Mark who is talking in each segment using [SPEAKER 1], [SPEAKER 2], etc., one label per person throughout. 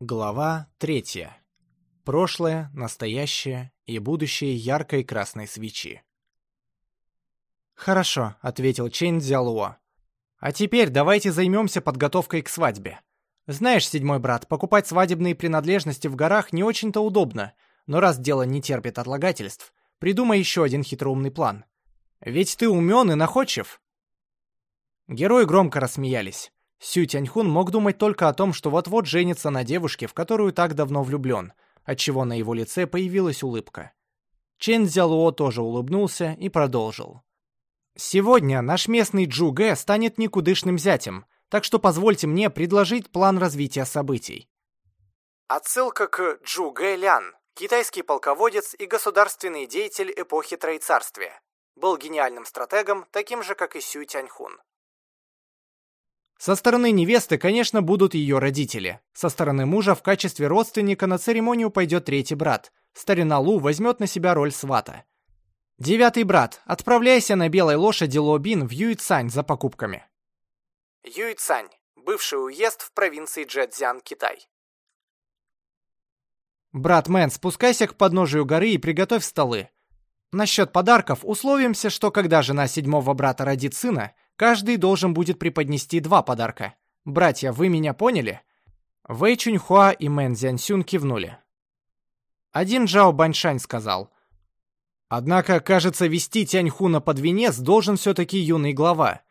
[SPEAKER 1] Глава третья. Прошлое, настоящее и будущее яркой красной свечи. «Хорошо», — ответил Чейн Дзялуо. «А теперь давайте займемся подготовкой к свадьбе. Знаешь, седьмой брат, покупать свадебные принадлежности в горах не очень-то удобно, но раз дело не терпит отлагательств, придумай еще один хитроумный план. Ведь ты умен и находчив». Герои громко рассмеялись. Сю Тяньхун мог думать только о том, что вот-вот женится на девушке, в которую так давно влюблен, отчего на его лице появилась улыбка. Чен Цзялуо тоже улыбнулся и продолжил. «Сегодня наш местный Джу Гэ станет никудышным зятем, так что позвольте мне предложить план развития событий». Отсылка к Джу Гэ Лян, китайский полководец и государственный деятель эпохи Троецарствия. Был гениальным стратегом, таким же, как и Сю Тяньхун. Со стороны невесты, конечно, будут ее родители. Со стороны мужа в качестве родственника на церемонию пойдет третий брат. Старина Лу возьмет на себя роль свата. Девятый брат, отправляйся на белой лошади Лобин в Юйцань за покупками. Юйцань, бывший уезд в провинции Чжэцзян, Китай. Брат Мэн, спускайся к подножию горы и приготовь столы. Насчет подарков условимся, что когда жена седьмого брата родит сына, Каждый должен будет преподнести два подарка. Братья, вы меня поняли? Вэй Чуньхуа и Мэн Цзяньсюн кивнули. Один Джао Баньшань сказал. Однако, кажется, вести Тяньхуна под венец должен все-таки юный глава.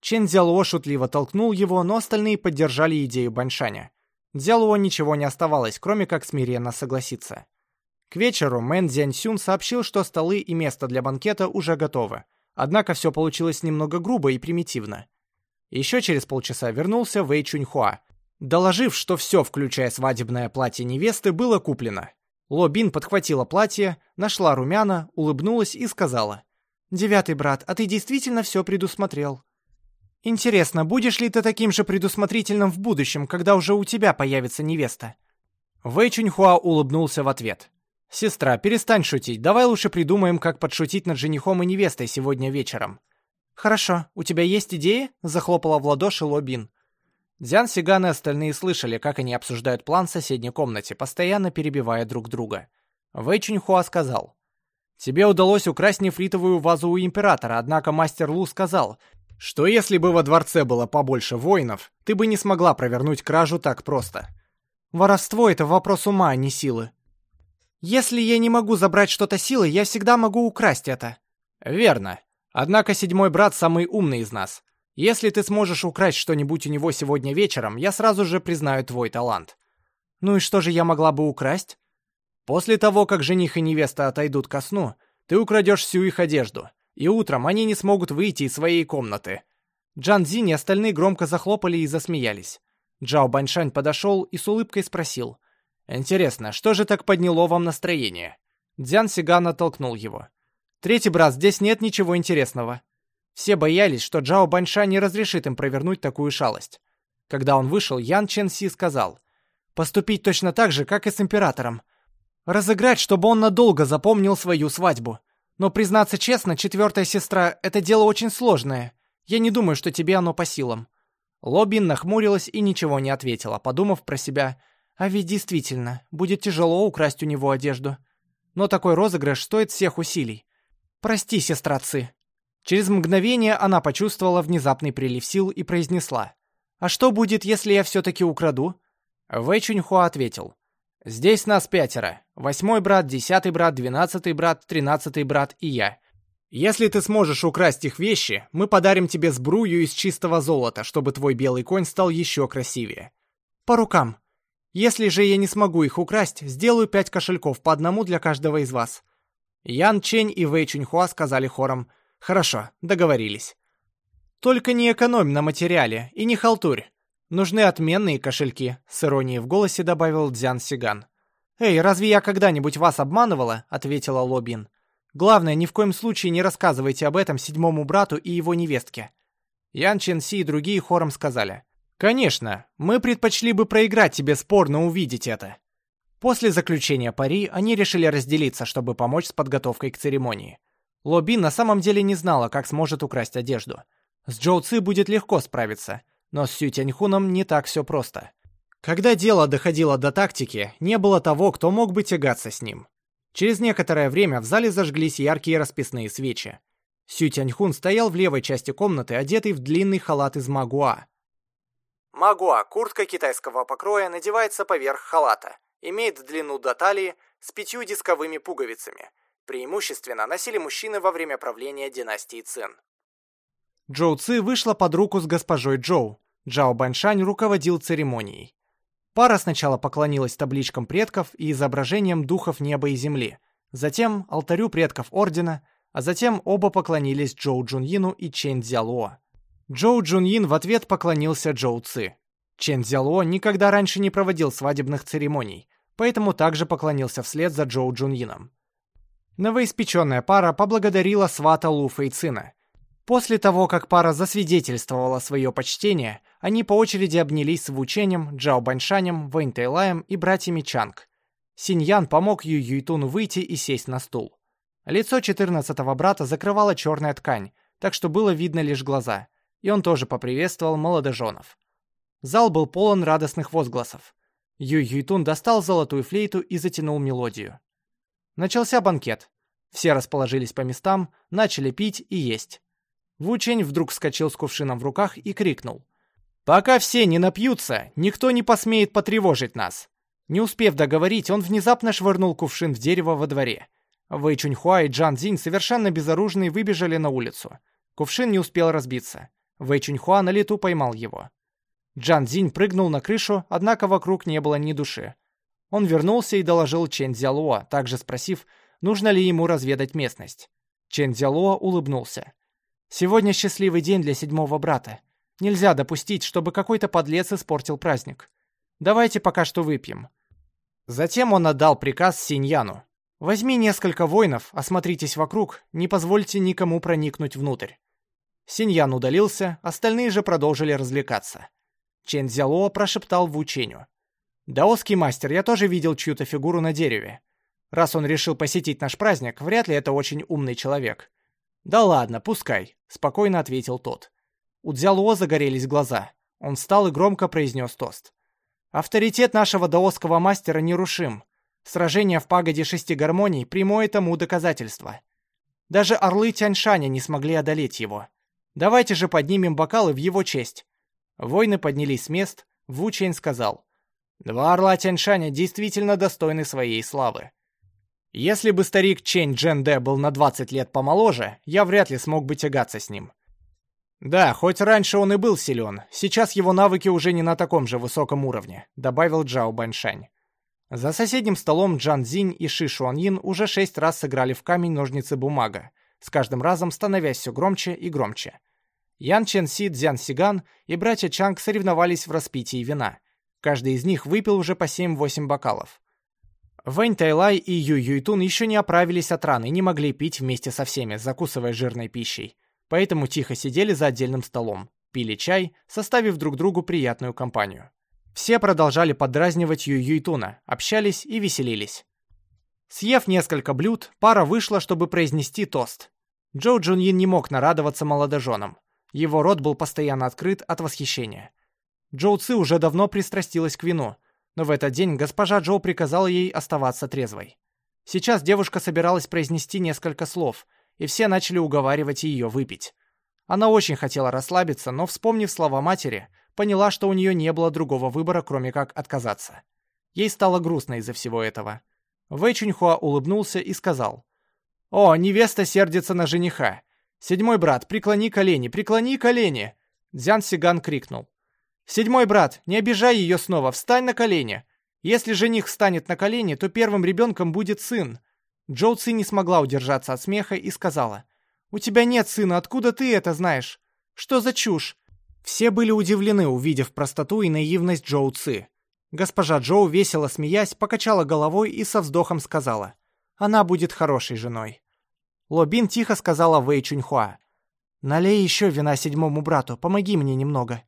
[SPEAKER 1] Чен Дзялуо шутливо толкнул его, но остальные поддержали идею Баньшаня. Дзялуо ничего не оставалось, кроме как смиренно согласиться. К вечеру Мэн Цзяньсюн сообщил, что столы и место для банкета уже готовы. Однако все получилось немного грубо и примитивно. Еще через полчаса вернулся Вэй Чуньхуа, доложив, что все, включая свадебное платье невесты, было куплено. Ло Бин подхватила платье, нашла румяна, улыбнулась и сказала. «Девятый брат, а ты действительно все предусмотрел?» «Интересно, будешь ли ты таким же предусмотрительным в будущем, когда уже у тебя появится невеста?» Вэй Чуньхуа улыбнулся в ответ. «Сестра, перестань шутить. Давай лучше придумаем, как подшутить над женихом и невестой сегодня вечером». «Хорошо. У тебя есть идеи?» — захлопала в ладоши Лобин. Дзян Сиган и остальные слышали, как они обсуждают план в соседней комнате, постоянно перебивая друг друга. Вэй Чуньхуа сказал. «Тебе удалось украсть нефритовую вазу у Императора, однако мастер Лу сказал, что если бы во дворце было побольше воинов, ты бы не смогла провернуть кражу так просто». «Воровство — это вопрос ума, а не силы», если я не могу забрать что-то силой, я всегда могу украсть это. Верно. Однако седьмой брат самый умный из нас. Если ты сможешь украсть что-нибудь у него сегодня вечером, я сразу же признаю твой талант. Ну и что же я могла бы украсть? После того, как жених и невеста отойдут ко сну, ты украдешь всю их одежду, и утром они не смогут выйти из своей комнаты. Джан Зинь и остальные громко захлопали и засмеялись. Джао Баньшань подошел и с улыбкой спросил. Интересно, что же так подняло вам настроение? Дзян Сиган оттолкнул его. Третий брат, здесь нет ничего интересного. Все боялись, что Джао Баньша не разрешит им провернуть такую шалость. Когда он вышел, Ян Чен Си сказал, «Поступить точно так же, как и с императором. Разыграть, чтобы он надолго запомнил свою свадьбу. Но, признаться честно, четвертая сестра — это дело очень сложное. Я не думаю, что тебе оно по силам». Лобин нахмурилась и ничего не ответила, подумав про себя — а ведь действительно, будет тяжело украсть у него одежду. Но такой розыгрыш стоит всех усилий. Прости, сестра. Через мгновение она почувствовала внезапный прилив сил и произнесла. «А что будет, если я все-таки украду?» Вэй Чуньхуа ответил. «Здесь нас пятеро. Восьмой брат, десятый брат, двенадцатый брат, тринадцатый брат и я. Если ты сможешь украсть их вещи, мы подарим тебе сбрую из чистого золота, чтобы твой белый конь стал еще красивее». «По рукам», если же я не смогу их украсть, сделаю пять кошельков по одному для каждого из вас». Ян Чень и Вэй Чуньхуа сказали хором «Хорошо, договорились». «Только не экономь на материале и не халтурь. Нужны отменные кошельки», — с иронией в голосе добавил Дзян Сиган. «Эй, разве я когда-нибудь вас обманывала?» — ответила Лобин. «Главное, ни в коем случае не рассказывайте об этом седьмому брату и его невестке». Ян Чен Си и другие хором сказали — Конечно, мы предпочли бы проиграть тебе спор, но увидеть это. После заключения пари они решили разделиться, чтобы помочь с подготовкой к церемонии. Лоби на самом деле не знала, как сможет украсть одежду. С Джоу Ци будет легко справиться, но с Сю Тяньхуном не так все просто. Когда дело доходило до тактики, не было того, кто мог бы тягаться с ним. Через некоторое время в зале зажглись яркие расписные свечи. Сю Тяньхун стоял в левой части комнаты, одетый в длинный халат из магуа. Магуа – куртка китайского покроя, надевается поверх халата. Имеет длину до талии с пятью дисковыми пуговицами. Преимущественно носили мужчины во время правления династии Цин. Джоу Ци вышла под руку с госпожой Джоу. Джао Баншань руководил церемонией. Пара сначала поклонилась табличкам предков и изображениям духов неба и земли, затем алтарю предков ордена, а затем оба поклонились Джоу Джуньину и Чен Цзялуо. Джоу Джуньин в ответ поклонился Джоу Ци. Чен Цзялуо никогда раньше не проводил свадебных церемоний, поэтому также поклонился вслед за Джоу Джуньином. Новоиспеченная пара поблагодарила свата Лу Фэйцина. После того, как пара засвидетельствовала свое почтение, они по очереди обнялись с Вученем, Джао Баньшанем, Вэнь Тэйлаем и братьями Чанг. Синьян помог Ю Юйтуну выйти и сесть на стул. Лицо четырнадцатого брата закрывала черная ткань, так что было видно лишь глаза, и он тоже поприветствовал молодоженов. Зал был полон радостных возгласов. Ю Юйтун достал золотую флейту и затянул мелодию. Начался банкет. Все расположились по местам, начали пить и есть. Вучень вдруг вскочил с кувшином в руках и крикнул. «Пока все не напьются, никто не посмеет потревожить нас!» Не успев договорить, он внезапно швырнул кувшин в дерево во дворе. Вэй Чуньхуа и Джан Цзинь совершенно безоружные выбежали на улицу. Кувшин не успел разбиться. Вэй Чуньхуа на лету поймал его. Джан Цзинь прыгнул на крышу, однако вокруг не было ни души. Он вернулся и доложил Чен Цзялуо, также спросив, нужно ли ему разведать местность. Чен Цзялуо улыбнулся. «Сегодня счастливый день для седьмого брата. Нельзя допустить, чтобы какой-то подлец испортил праздник. Давайте пока что выпьем». Затем он отдал приказ Синьяну. «Возьми несколько воинов, осмотритесь вокруг, не позвольте никому проникнуть внутрь». Синьян удалился, остальные же продолжили развлекаться. Чен Цзялуо прошептал в учению. «Даосский мастер, я тоже видел чью-то фигуру на дереве. Раз он решил посетить наш праздник, вряд ли это очень умный человек». «Да ладно, пускай», — спокойно ответил тот. У Дзялуо загорелись глаза. Он встал и громко произнес тост. «Авторитет нашего даосского мастера нерушим. Сражение в пагоде шести гармоний — прямое тому доказательство. Даже орлы Тяньшаня не смогли одолеть его. Давайте же поднимем бокалы в его честь». Воины поднялись с мест, Ву Чэнь сказал. Два орла Тяньшаня действительно достойны своей славы. Если бы старик Чэнь Джен Дэ был на 20 лет помоложе, я вряд ли смог бы тягаться с ним. Да, хоть раньше он и был силен, сейчас его навыки уже не на таком же высоком уровне, добавил Джао Баньшань. За соседним столом Джан Цзинь и Ши Шуаньин уже шесть раз сыграли в камень-ножницы-бумага, с каждым разом становясь все громче и громче. Ян Чен Си, Цзян Сиган и братья Чанг соревновались в распитии вина. Каждый из них выпил уже по 7-8 бокалов. Вэнь Тайлай и Ю Юйтун еще не оправились от раны и не могли пить вместе со всеми, закусывая жирной пищей. Поэтому тихо сидели за отдельным столом, пили чай, составив друг другу приятную компанию. Все продолжали подразнивать Ю Юйтуна, общались и веселились. Съев несколько блюд, пара вышла, чтобы произнести тост. Джоу Джуньин не мог нарадоваться молодоженам. Его рот был постоянно открыт от восхищения. Джоу Ци уже давно пристрастилась к вину, но в этот день госпожа Джоу приказала ей оставаться трезвой. Сейчас девушка собиралась произнести несколько слов, и все начали уговаривать ее выпить. Она очень хотела расслабиться, но, вспомнив слова матери, поняла, что у нее не было другого выбора, кроме как отказаться. Ей стало грустно из-за всего этого. Вэй Чуньхуа улыбнулся и сказал. «О, невеста сердится на жениха. Седьмой брат, преклони колени, преклони колени!» Дзян Сиган крикнул. «Седьмой брат, не обижай ее снова, встань на колени. Если жених встанет на колени, то первым ребенком будет сын». Джоу Ци не смогла удержаться от смеха и сказала. «У тебя нет сына, откуда ты это знаешь? Что за чушь?» Все были удивлены, увидев простоту и наивность Джоу Ци. Госпожа Джоу, весело смеясь, покачала головой и со вздохом сказала. «Она будет хорошей женой». Лобин тихо сказала Вэй Чуньхуа. «Налей еще вина седьмому брату, помоги мне немного».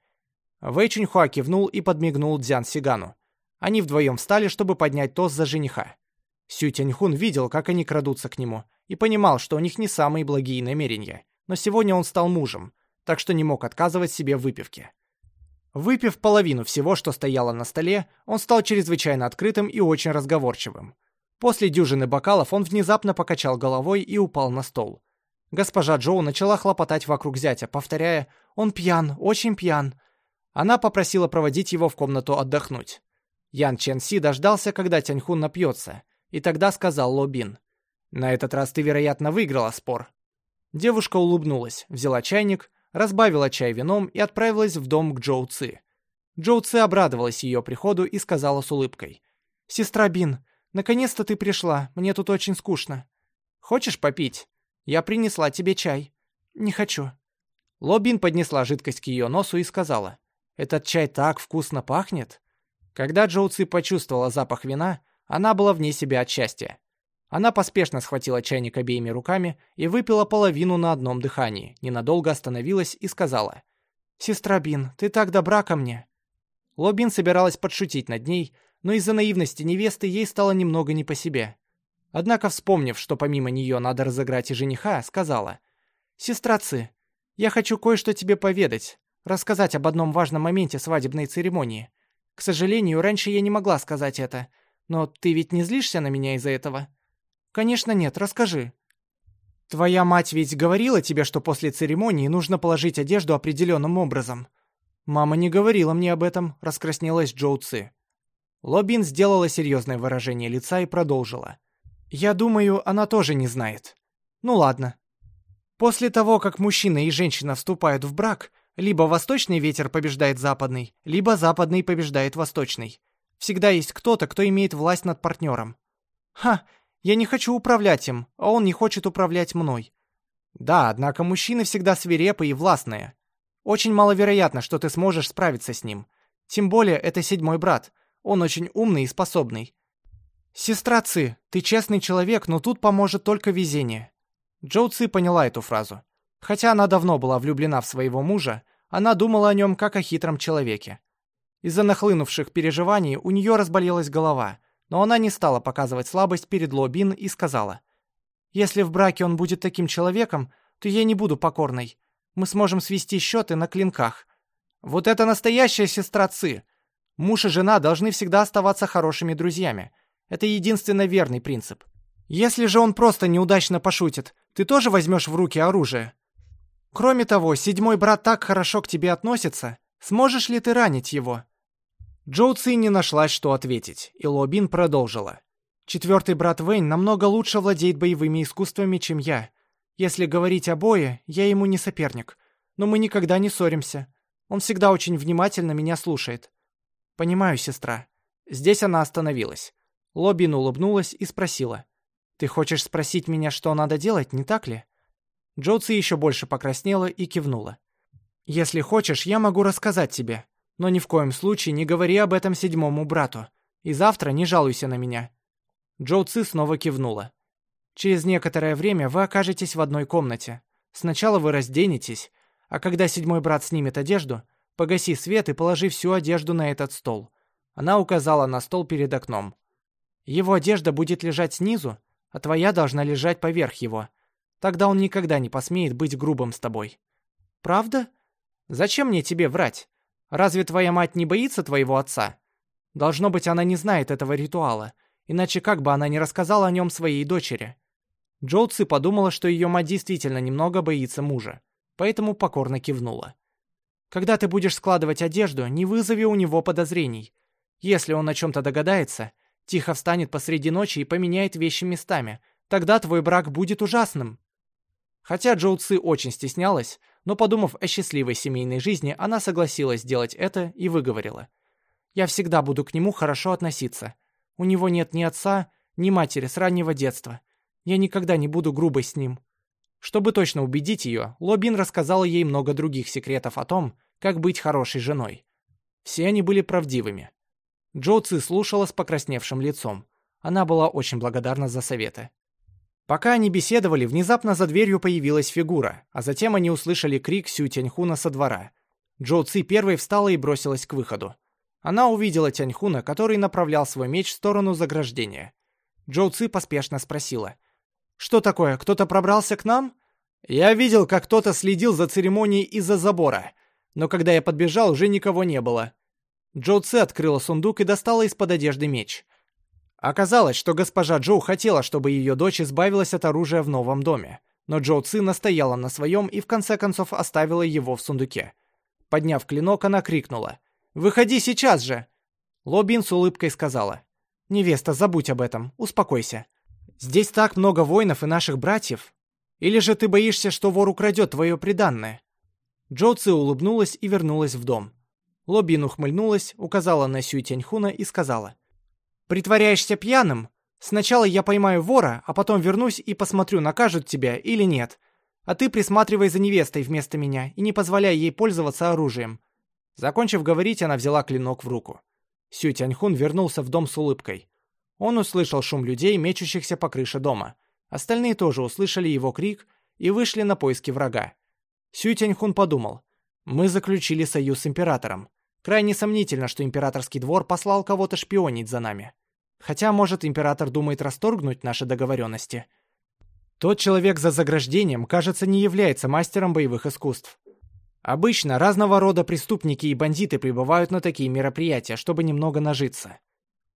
[SPEAKER 1] Вэй Чуньхуа кивнул и подмигнул Дзян Сигану. Они вдвоем встали, чтобы поднять тост за жениха. Сю Тяньхун видел, как они крадутся к нему, и понимал, что у них не самые благие намерения. Но сегодня он стал мужем, так что не мог отказывать себе в выпивке. Выпив половину всего, что стояло на столе, он стал чрезвычайно открытым и очень разговорчивым. После дюжины бокалов он внезапно покачал головой и упал на стол. Госпожа Джоу начала хлопотать вокруг зятя, повторяя «Он пьян, очень пьян». Она попросила проводить его в комнату отдохнуть. Ян Чен Си дождался, когда Тяньхун напьется, и тогда сказал Лобин. «На этот раз ты, вероятно, выиграла спор». Девушка улыбнулась, взяла чайник, разбавила чай вином и отправилась в дом к Джоу Ци. Джоу Ци обрадовалась ее приходу и сказала с улыбкой. «Сестра Бин, наконец-то ты пришла, мне тут очень скучно. Хочешь попить? Я принесла тебе чай». «Не хочу». Лобин поднесла жидкость к ее носу и сказала. «Этот чай так вкусно пахнет». Когда Джоу Ци почувствовала запах вина, она была вне себя от счастья. Она поспешно схватила чайник обеими руками и выпила половину на одном дыхании, ненадолго остановилась и сказала. «Сестра Бин, ты так добра ко мне». Лобин собиралась подшутить над ней, но из-за наивности невесты ей стало немного не по себе. Однако, вспомнив, что помимо нее надо разыграть и жениха, сказала. «Сестра Ци, я хочу кое-что тебе поведать, рассказать об одном важном моменте свадебной церемонии. К сожалению, раньше я не могла сказать это, но ты ведь не злишься на меня из-за этого?» «Конечно нет, расскажи». «Твоя мать ведь говорила тебе, что после церемонии нужно положить одежду определенным образом?» «Мама не говорила мне об этом», — раскраснелась Джоу Ци. Лобин сделала серьезное выражение лица и продолжила. «Я думаю, она тоже не знает. Ну ладно. После того, как мужчина и женщина вступают в брак, либо восточный ветер побеждает западный, либо западный побеждает восточный. Всегда есть кто-то, кто имеет власть над партнером. Ха, я не хочу управлять им, а он не хочет управлять мной. Да, однако мужчины всегда свирепые и властные. Очень маловероятно, что ты сможешь справиться с ним. Тем более, это седьмой брат. Он очень умный и способный. Сестра Ци, ты честный человек, но тут поможет только везение. Джоу Ци поняла эту фразу. Хотя она давно была влюблена в своего мужа, она думала о нем как о хитром человеке. Из-за нахлынувших переживаний у нее разболелась голова, но она не стала показывать слабость перед Лобин и сказала, «Если в браке он будет таким человеком, то я не буду покорной. Мы сможем свести счеты на клинках. Вот это настоящая сестра Ци. Муж и жена должны всегда оставаться хорошими друзьями. Это единственно верный принцип. Если же он просто неудачно пошутит, ты тоже возьмешь в руки оружие. Кроме того, седьмой брат так хорошо к тебе относится. Сможешь ли ты ранить его?» Джоу Ци не нашлась, что ответить, и Лобин продолжила. «Четвертый брат Вэнь намного лучше владеет боевыми искусствами, чем я. Если говорить о бое, я ему не соперник. Но мы никогда не ссоримся. Он всегда очень внимательно меня слушает». «Понимаю, сестра». Здесь она остановилась. Лобин улыбнулась и спросила. «Ты хочешь спросить меня, что надо делать, не так ли?» Джоу Ци еще больше покраснела и кивнула. «Если хочешь, я могу рассказать тебе. Но ни в коем случае не говори об этом седьмому брату. И завтра не жалуйся на меня». Джоу Ци снова кивнула. «Через некоторое время вы окажетесь в одной комнате. Сначала вы разденетесь, а когда седьмой брат снимет одежду, погаси свет и положи всю одежду на этот стол». Она указала на стол перед окном. «Его одежда будет лежать снизу, а твоя должна лежать поверх его. Тогда он никогда не посмеет быть грубым с тобой». «Правда? Зачем мне тебе врать? Разве твоя мать не боится твоего отца? Должно быть, она не знает этого ритуала, иначе как бы она не рассказала о нем своей дочери. Джоу Ци подумала, что ее мать действительно немного боится мужа, поэтому покорно кивнула. Когда ты будешь складывать одежду, не вызови у него подозрений. Если он о чем-то догадается, тихо встанет посреди ночи и поменяет вещи местами, тогда твой брак будет ужасным. Хотя Джоу Ци очень стеснялась, но, подумав о счастливой семейной жизни, она согласилась сделать это и выговорила. «Я всегда буду к нему хорошо относиться. У него нет ни отца, ни матери с раннего детства. Я никогда не буду грубой с ним». Чтобы точно убедить ее, Лобин рассказала ей много других секретов о том, как быть хорошей женой. Все они были правдивыми. Джоу Ци слушала с покрасневшим лицом. Она была очень благодарна за советы. Пока они беседовали, внезапно за дверью появилась фигура, а затем они услышали крик Сю Тяньхуна со двора. Джоу Ци первой встала и бросилась к выходу. Она увидела Тяньхуна, который направлял свой меч в сторону заграждения. Джоу Ци поспешно спросила. «Что такое, кто-то пробрался к нам?» «Я видел, как кто-то следил за церемонией из-за забора. Но когда я подбежал, уже никого не было. Джоу Ци открыла сундук и достала из-под одежды меч. Оказалось, что госпожа Джоу хотела, чтобы ее дочь избавилась от оружия в новом доме. Но Джоу Ци настояла на своем и в конце концов оставила его в сундуке. Подняв клинок, она крикнула. «Выходи сейчас же!» Лобин с улыбкой сказала. «Невеста, забудь об этом, успокойся. Здесь так много воинов и наших братьев. Или же ты боишься, что вор украдет твое приданное?» Джоу Ци улыбнулась и вернулась в дом. Лобин ухмыльнулась, указала на Сюй Тяньхуна и сказала. «Притворяешься пьяным? Сначала я поймаю вора, а потом вернусь и посмотрю, накажут тебя или нет. А ты присматривай за невестой вместо меня и не позволяй ей пользоваться оружием». Закончив говорить, она взяла клинок в руку. Сю Тяньхун вернулся в дом с улыбкой. Он услышал шум людей, мечущихся по крыше дома. Остальные тоже услышали его крик и вышли на поиски врага. Сю Тяньхун подумал, «Мы заключили союз с императором. Крайне сомнительно, что императорский двор послал кого-то шпионить за нами. Хотя, может, император думает расторгнуть наши договоренности. Тот человек за заграждением, кажется, не является мастером боевых искусств. Обычно разного рода преступники и бандиты прибывают на такие мероприятия, чтобы немного нажиться.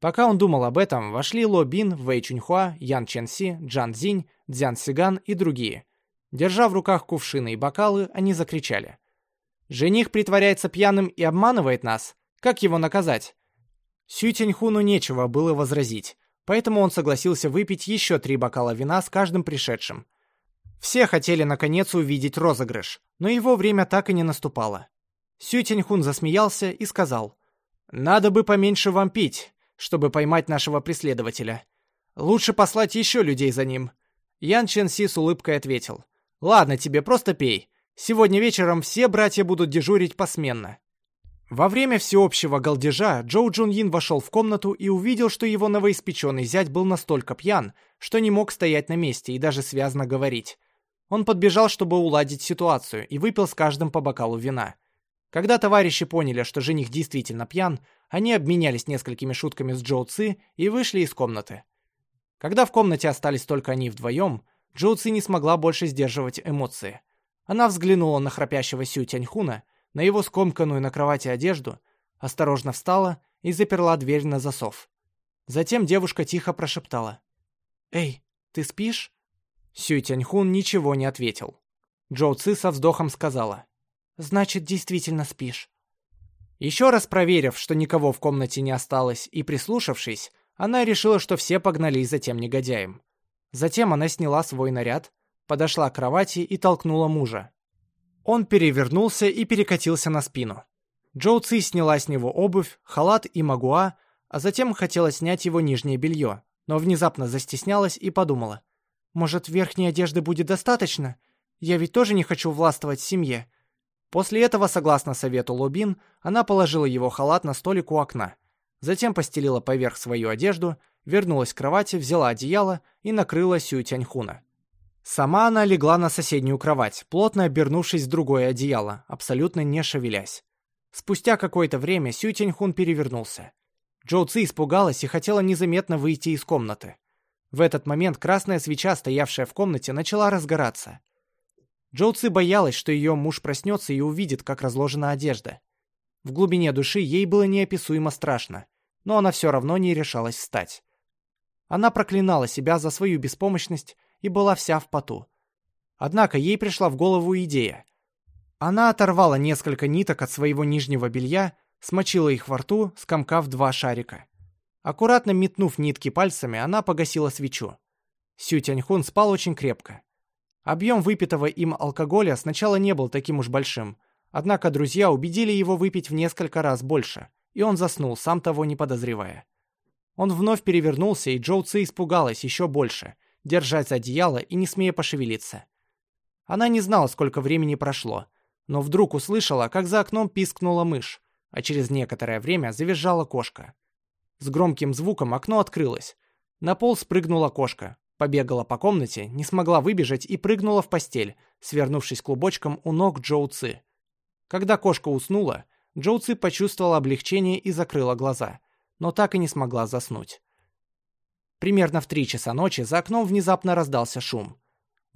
[SPEAKER 1] Пока он думал об этом, вошли Ло Бин, Вэй Чуньхуа, Ян Ченси, Джан Зинь, Дзян Сиган и другие. Держа в руках кувшины и бокалы, они закричали. Жених притворяется пьяным и обманывает нас. Как его наказать? Сю Тяньхуну нечего было возразить, поэтому он согласился выпить еще три бокала вина с каждым пришедшим. Все хотели наконец увидеть розыгрыш, но его время так и не наступало. Сю Тяньхун засмеялся и сказал, «Надо бы поменьше вам пить, чтобы поймать нашего преследователя. Лучше послать еще людей за ним». Ян Чен Си с улыбкой ответил, «Ладно тебе, просто пей. Сегодня вечером все братья будут дежурить посменно. Во время всеобщего галдежа Джоу Джун Йин вошел в комнату и увидел, что его новоиспеченный зять был настолько пьян, что не мог стоять на месте и даже связно говорить. Он подбежал, чтобы уладить ситуацию, и выпил с каждым по бокалу вина. Когда товарищи поняли, что жених действительно пьян, они обменялись несколькими шутками с Джоу Ци и вышли из комнаты. Когда в комнате остались только они вдвоем, Джоу Ци не смогла больше сдерживать эмоции. Она взглянула на храпящего Сю Тяньхуна, на его скомканную на кровати одежду, осторожно встала и заперла дверь на засов. Затем девушка тихо прошептала. «Эй, ты спишь?» Сю Тяньхун ничего не ответил. Джоу Ци со вздохом сказала. «Значит, действительно спишь». Еще раз проверив, что никого в комнате не осталось, и прислушавшись, она решила, что все погнались за тем негодяем. Затем она сняла свой наряд, подошла к кровати и толкнула мужа. Он перевернулся и перекатился на спину. Джоу Ци сняла с него обувь, халат и магуа, а затем хотела снять его нижнее белье, но внезапно застеснялась и подумала. «Может, верхней одежды будет достаточно? Я ведь тоже не хочу властвовать в семье». После этого, согласно совету Лобин, она положила его халат на столик у окна. Затем постелила поверх свою одежду, вернулась к кровати, взяла одеяло и накрыла Сю Тяньхуна. Сама она легла на соседнюю кровать, плотно обернувшись в другое одеяло, абсолютно не шевелясь. Спустя какое-то время Сю Тяньхун перевернулся. Джоу Ци испугалась и хотела незаметно выйти из комнаты. В этот момент красная свеча, стоявшая в комнате, начала разгораться. Джоу Ци боялась, что ее муж проснется и увидит, как разложена одежда. В глубине души ей было неописуемо страшно, но она все равно не решалась встать. Она проклинала себя за свою беспомощность и была вся в поту. Однако ей пришла в голову идея. Она оторвала несколько ниток от своего нижнего белья, смочила их во рту, скомкав два шарика. Аккуратно метнув нитки пальцами, она погасила свечу. Сю Тяньхун спал очень крепко. Объем выпитого им алкоголя сначала не был таким уж большим, однако друзья убедили его выпить в несколько раз больше, и он заснул, сам того не подозревая. Он вновь перевернулся, и Джоу Ци испугалась еще больше — держась за одеяло и не смея пошевелиться. Она не знала, сколько времени прошло, но вдруг услышала, как за окном пискнула мышь, а через некоторое время завизжала кошка. С громким звуком окно открылось. На пол спрыгнула кошка, побегала по комнате, не смогла выбежать и прыгнула в постель, свернувшись клубочком у ног Джоу Ци. Когда кошка уснула, Джоу Ци почувствовала облегчение и закрыла глаза, но так и не смогла заснуть. Примерно в три часа ночи за окном внезапно раздался шум.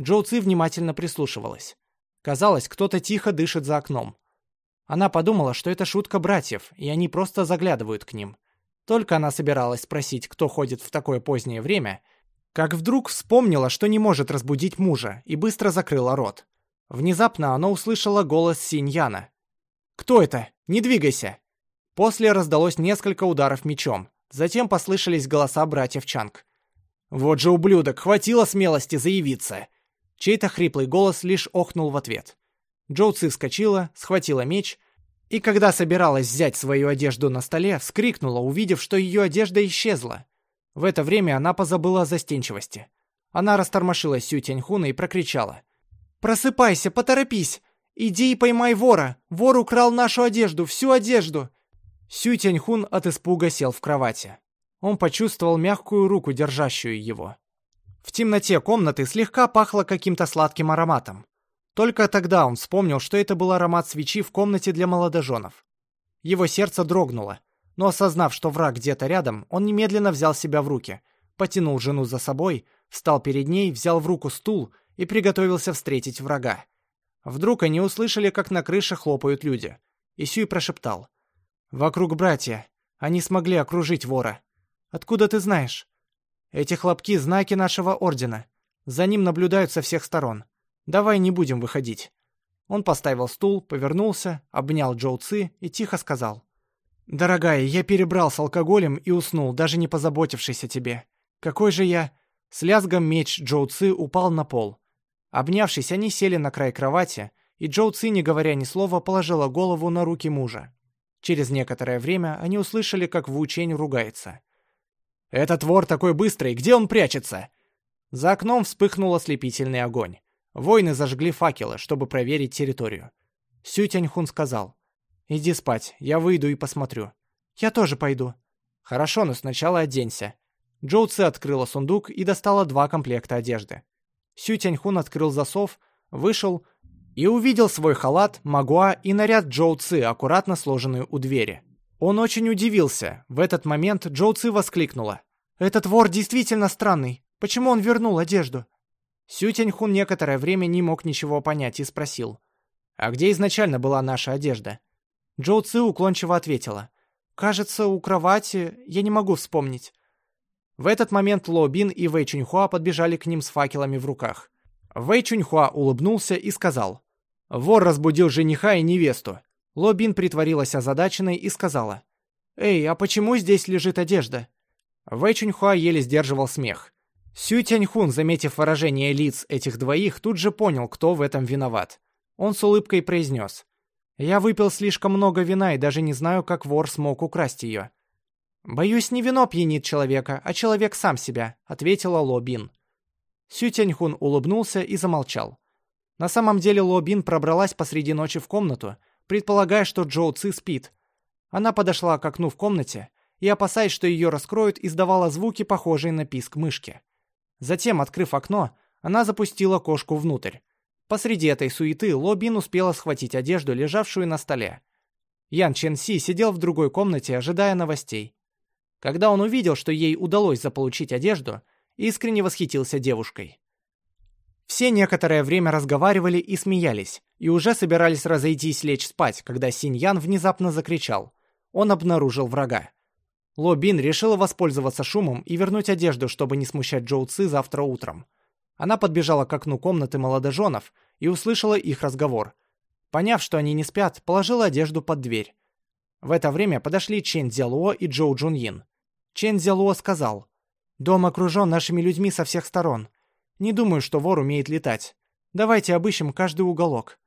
[SPEAKER 1] Джоу Ци внимательно прислушивалась. Казалось, кто-то тихо дышит за окном. Она подумала, что это шутка братьев, и они просто заглядывают к ним. Только она собиралась спросить, кто ходит в такое позднее время, как вдруг вспомнила, что не может разбудить мужа, и быстро закрыла рот. Внезапно она услышала голос Синьяна. «Кто это? Не двигайся!» После раздалось несколько ударов мечом. Затем послышались голоса братьев Чанг. «Вот же ублюдок, хватило смелости заявиться!» Чей-то хриплый голос лишь охнул в ответ. Джоу Ци вскочила, схватила меч, и когда собиралась взять свою одежду на столе, вскрикнула, увидев, что ее одежда исчезла. В это время она позабыла о застенчивости. Она растормошила Сю Тяньхуна и прокричала. «Просыпайся, поторопись! Иди и поймай вора! Вор украл нашу одежду, всю одежду!» Сю Тяньхун от испуга сел в кровати. Он почувствовал мягкую руку, держащую его. В темноте комнаты слегка пахло каким-то сладким ароматом. Только тогда он вспомнил, что это был аромат свечи в комнате для молодоженов. Его сердце дрогнуло, но осознав, что враг где-то рядом, он немедленно взял себя в руки, потянул жену за собой, встал перед ней, взял в руку стул и приготовился встретить врага. Вдруг они услышали, как на крыше хлопают люди. И Сюй прошептал. «Вокруг братья. Они смогли окружить вора. Откуда ты знаешь?» «Эти хлопки — знаки нашего ордена. За ним наблюдают со всех сторон. Давай не будем выходить». Он поставил стул, повернулся, обнял Джоу Ци и тихо сказал. «Дорогая, я перебрал с алкоголем и уснул, даже не позаботившись о тебе. Какой же я...» С лязгом меч Джоу Ци упал на пол. Обнявшись, они сели на край кровати, и Джоу Ци, не говоря ни слова, положила голову на руки мужа. Через некоторое время они услышали, как Ву Чень ругается. «Этот вор такой быстрый, где он прячется?» За окном вспыхнул ослепительный огонь. Воины зажгли факелы, чтобы проверить территорию. Сю Тяньхун сказал, «Иди спать, я выйду и посмотрю». «Я тоже пойду». «Хорошо, но сначала оденься». Джоу Ци открыла сундук и достала два комплекта одежды. Сю Тяньхун открыл засов, вышел и увидел свой халат, магуа и наряд Джоу Ци, аккуратно сложенную у двери. Он очень удивился. В этот момент Джоу Ци воскликнула. «Этот вор действительно странный. Почему он вернул одежду?» Сю Тяньхун некоторое время не мог ничего понять и спросил. «А где изначально была наша одежда?» Джоу Ци уклончиво ответила. «Кажется, у кровати... Я не могу вспомнить». В этот момент Ло Бин и Вэй Чуньхуа подбежали к ним с факелами в руках. Вэй Чуньхуа улыбнулся и сказал. «Вор разбудил жениха и невесту». Ло Бин притворилась озадаченной и сказала. «Эй, а почему здесь лежит одежда?» Вэй Чуньхуа еле сдерживал смех. Сю Тяньхун, заметив выражение лиц этих двоих, тут же понял, кто в этом виноват. Он с улыбкой произнес. «Я выпил слишком много вина и даже не знаю, как вор смог украсть ее». «Боюсь, не вино пьянит человека, а человек сам себя», — ответила Ло Бин. Сю Тяньхун улыбнулся и замолчал. На самом деле Ло Бин пробралась посреди ночи в комнату, предполагая, что Джоу Ци спит. Она подошла к окну в комнате и, опасаясь, что ее раскроют, издавала звуки, похожие на писк мышки. Затем, открыв окно, она запустила кошку внутрь. Посреди этой суеты Лобин успела схватить одежду, лежавшую на столе. Ян Чен Си сидел в другой комнате, ожидая новостей. Когда он увидел, что ей удалось заполучить одежду, искренне восхитился девушкой. Все некоторое время разговаривали и смеялись, и уже собирались разойтись лечь спать, когда Синь Ян внезапно закричал. Он обнаружил врага. Ло Бин решила воспользоваться шумом и вернуть одежду, чтобы не смущать Джоу Ци завтра утром. Она подбежала к окну комнаты молодоженов и услышала их разговор. Поняв, что они не спят, положила одежду под дверь. В это время подошли Чен Дзялуо и Джоу Джун Йин. Чен Дзялуо сказал, «Дом окружен нашими людьми со всех сторон. Не думаю, что вор умеет летать. Давайте обыщем каждый уголок».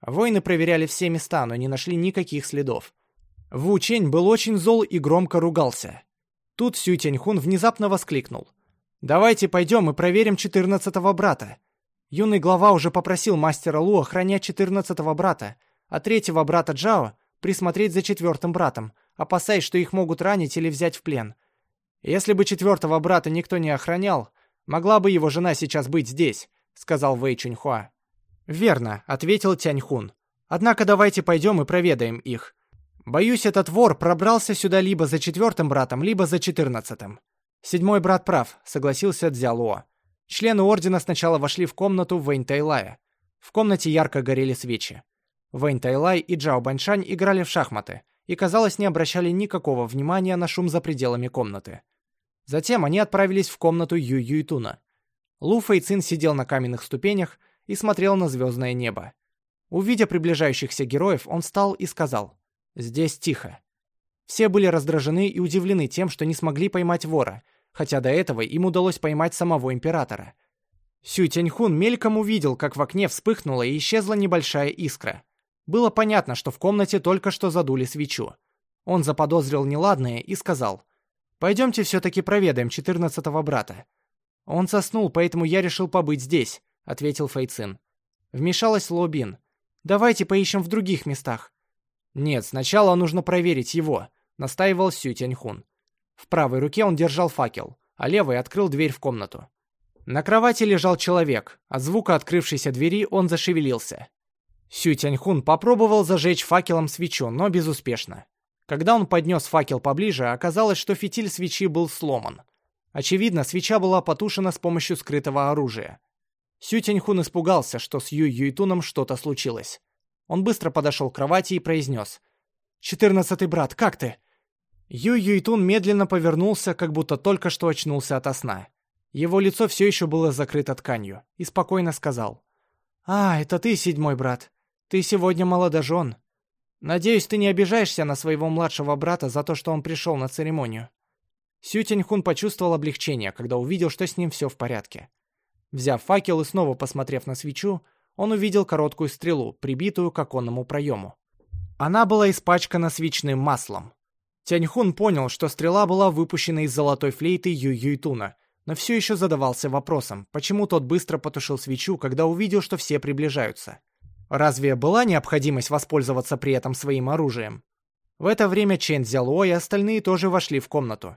[SPEAKER 1] Воины проверяли все места, но не нашли никаких следов. Ву Чень был очень зол и громко ругался. Тут Сю Тяньхун внезапно воскликнул. «Давайте пойдем и проверим четырнадцатого брата». Юный глава уже попросил мастера Лу охранять четырнадцатого брата, а третьего брата Джао присмотреть за четвертым братом, опасаясь, что их могут ранить или взять в плен. Если бы четвертого брата никто не охранял, могла бы его жена сейчас быть здесь, сказал Вэй Чуньхуа. Верно, ответил Тяньхун. Однако давайте пойдем и проведаем их. Боюсь, этот вор пробрался сюда либо за четвертым братом, либо за четырнадцатым. Седьмой брат прав, согласился Дзялуо. Члены ордена сначала вошли в комнату Вэнь Тайлая. В комнате ярко горели свечи. Вэнь Тайлай и Джао Баньшань играли в шахматы и, казалось, не обращали никакого внимания на шум за пределами комнаты. Затем они отправились в комнату Ю Юйтуна. Лу Фэйцин сидел на каменных ступенях и смотрел на звездное небо. Увидя приближающихся героев, он встал и сказал «Здесь тихо». Все были раздражены и удивлены тем, что не смогли поймать вора, хотя до этого им удалось поймать самого императора. Сю Тяньхун мельком увидел, как в окне вспыхнула и исчезла небольшая искра. Было понятно, что в комнате только что задули свечу. Он заподозрил неладное и сказал, «Пойдемте все-таки проведаем четырнадцатого брата». «Он соснул, поэтому я решил побыть здесь», — ответил Фэйцин. Вмешалась Лобин. «Давайте поищем в других местах». «Нет, сначала нужно проверить его», — настаивал Сю Тяньхун. В правой руке он держал факел, а левой открыл дверь в комнату. На кровати лежал человек. От звука открывшейся двери он зашевелился. Сю Тяньхун попробовал зажечь факелом свечу, но безуспешно. Когда он поднес факел поближе, оказалось, что фитиль свечи был сломан. Очевидно, свеча была потушена с помощью скрытого оружия. Сю Тяньхун испугался, что с Юй Юйтуном что-то случилось. Он быстро подошел к кровати и произнес. «Четырнадцатый брат, как ты?» Юй Юйтун медленно повернулся, как будто только что очнулся ото сна. Его лицо все еще было закрыто тканью, и спокойно сказал. «А, это ты, седьмой брат. Ты сегодня молодожен. Надеюсь, ты не обижаешься на своего младшего брата за то, что он пришел на церемонию». Сю Тяньхун почувствовал облегчение, когда увидел, что с ним все в порядке. Взяв факел и снова посмотрев на свечу, он увидел короткую стрелу, прибитую к оконному проему. Она была испачкана свечным маслом. Тяньхун понял, что стрела была выпущена из золотой флейты Ю Юйтуна, но все еще задавался вопросом, почему тот быстро потушил свечу, когда увидел, что все приближаются. Разве была необходимость воспользоваться при этом своим оружием? В это время Чен Цзяло и остальные тоже вошли в комнату.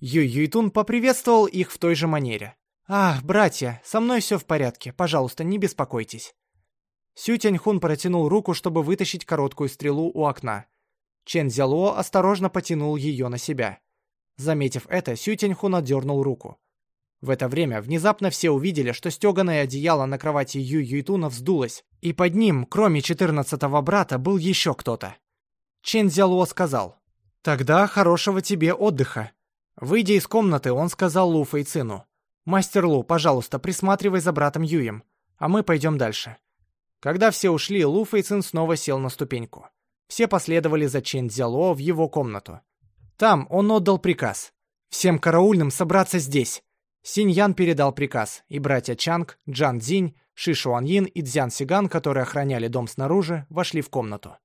[SPEAKER 1] Юй Юйтун поприветствовал их в той же манере. «А, братья, со мной все в порядке, пожалуйста, не беспокойтесь». Сю Тяньхун протянул руку, чтобы вытащить короткую стрелу у окна. Чен Цзяло осторожно потянул ее на себя. Заметив это, Сю Тяньхун руку. В это время внезапно все увидели, что стеганое одеяло на кровати Ю Юйтуна вздулось, и под ним, кроме четырнадцатого брата, был еще кто-то. Чен Зялуо сказал, «Тогда хорошего тебе отдыха». Выйдя из комнаты, он сказал Лу Фэйцину, «Мастер Лу, пожалуйста, присматривай за братом Юем, а мы пойдем дальше». Когда все ушли, Лу Фэйцин снова сел на ступеньку. Все последовали за Чен Цзяло в его комнату. Там он отдал приказ. «Всем караульным собраться здесь. Синьян передал приказ, и братья Чанг, Джан Цзинь, Ши Шуаньин и Цзян Сиган, которые охраняли дом снаружи, вошли в комнату.